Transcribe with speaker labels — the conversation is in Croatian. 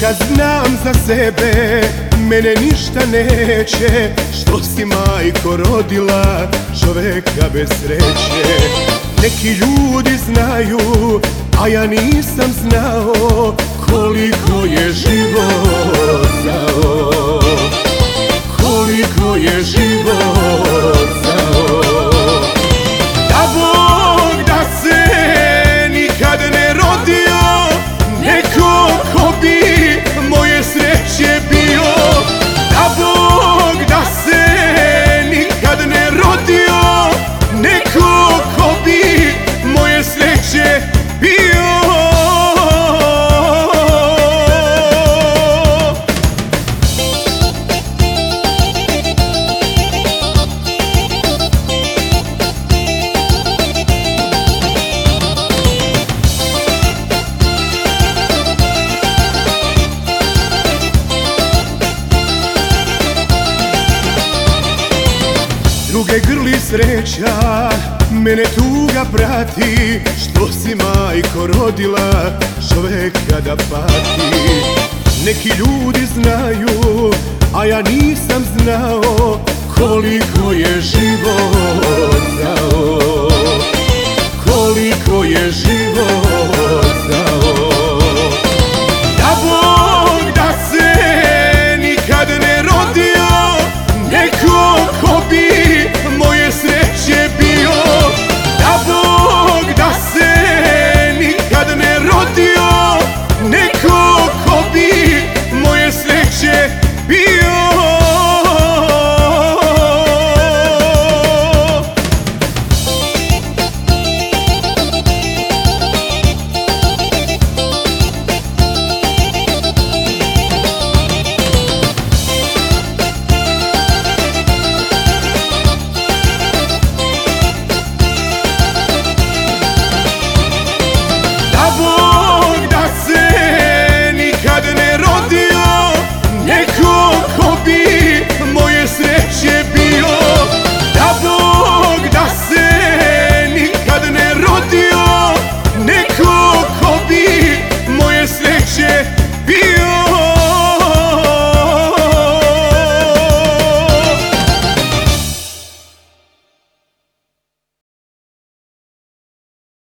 Speaker 1: Kad znam za sebe Mene ništa neće. Što si majko rodila Čoveka bez sreće? Neki ljudi znaju A ja nisam znao Koliko je život zao. Koliko je život Druge grli sreća, mene tuga prati. Što si majko rodila čoveka da pati? Neki ljudi znaju, a ja nisam znao Koliko je život